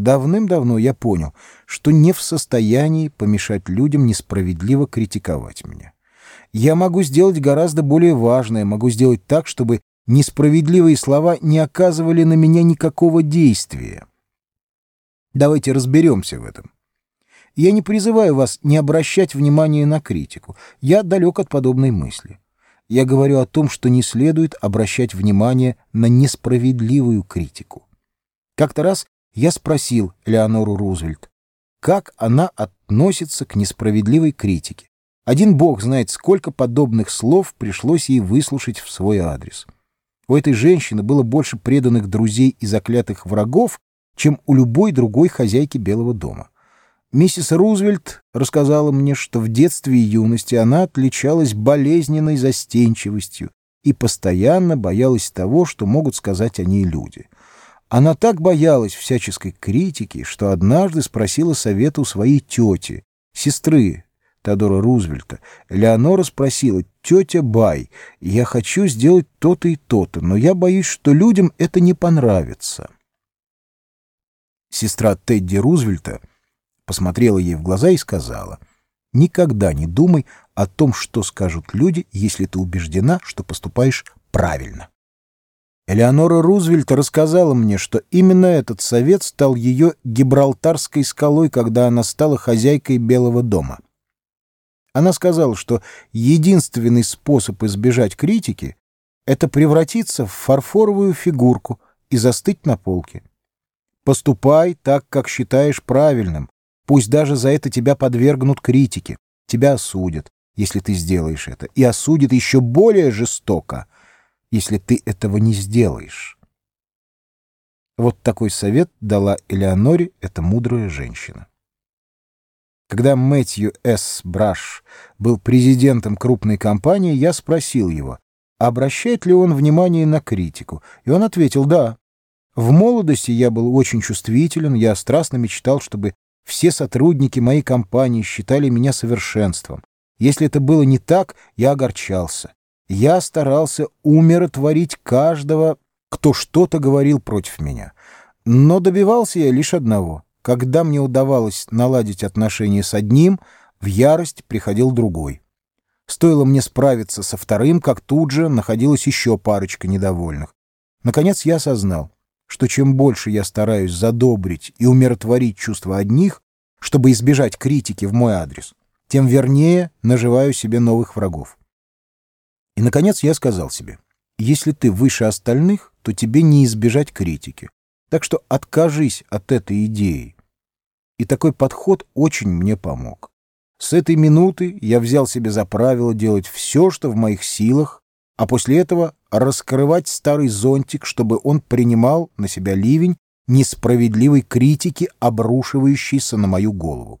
Давным-давно я понял, что не в состоянии помешать людям несправедливо критиковать меня. Я могу сделать гораздо более важное, могу сделать так, чтобы несправедливые слова не оказывали на меня никакого действия. Давайте разберемся в этом. Я не призываю вас не обращать внимания на критику. Я далек от подобной мысли. Я говорю о том, что не следует обращать внимание на несправедливую критику. Как-то раз я спросил Леонору Рузвельт, как она относится к несправедливой критике. Один бог знает, сколько подобных слов пришлось ей выслушать в свой адрес. У этой женщины было больше преданных друзей и заклятых врагов, чем у любой другой хозяйки Белого дома. Миссис Рузвельт рассказала мне, что в детстве и юности она отличалась болезненной застенчивостью и постоянно боялась того, что могут сказать о ней люди. Она так боялась всяческой критики, что однажды спросила совета у своей тети, сестры Теодора Рузвельта. Леонора спросила, «Тетя Бай, я хочу сделать то-то и то-то, но я боюсь, что людям это не понравится». Сестра Тедди Рузвельта посмотрела ей в глаза и сказала, «Никогда не думай о том, что скажут люди, если ты убеждена, что поступаешь правильно». Элеонора Рузвельт рассказала мне, что именно этот совет стал ее гибралтарской скалой, когда она стала хозяйкой Белого дома. Она сказала, что единственный способ избежать критики — это превратиться в фарфоровую фигурку и застыть на полке. Поступай так, как считаешь правильным, Пусть даже за это тебя подвергнут критике, тебя осудят, если ты сделаешь это, и осудят еще более жестоко, если ты этого не сделаешь. Вот такой совет дала Элеоноре эта мудрая женщина. Когда Мэтью С. Браш был президентом крупной компании, я спросил его, обращает ли он внимание на критику, и он ответил «да». В молодости я был очень чувствителен, я страстно мечтал, чтобы все сотрудники моей компании считали меня совершенством. Если это было не так, я огорчался. Я старался умиротворить каждого, кто что-то говорил против меня. Но добивался я лишь одного. Когда мне удавалось наладить отношения с одним, в ярость приходил другой. Стоило мне справиться со вторым, как тут же находилась еще парочка недовольных. Наконец я осознал, что чем больше я стараюсь задобрить и умиротворить чувства одних, чтобы избежать критики в мой адрес, тем вернее наживаю себе новых врагов. И, наконец, я сказал себе, если ты выше остальных, то тебе не избежать критики. Так что откажись от этой идеи. И такой подход очень мне помог. С этой минуты я взял себе за правило делать все, что в моих силах, а после этого раскрывать старый зонтик, чтобы он принимал на себя ливень несправедливой критики, обрушивающейся на мою голову.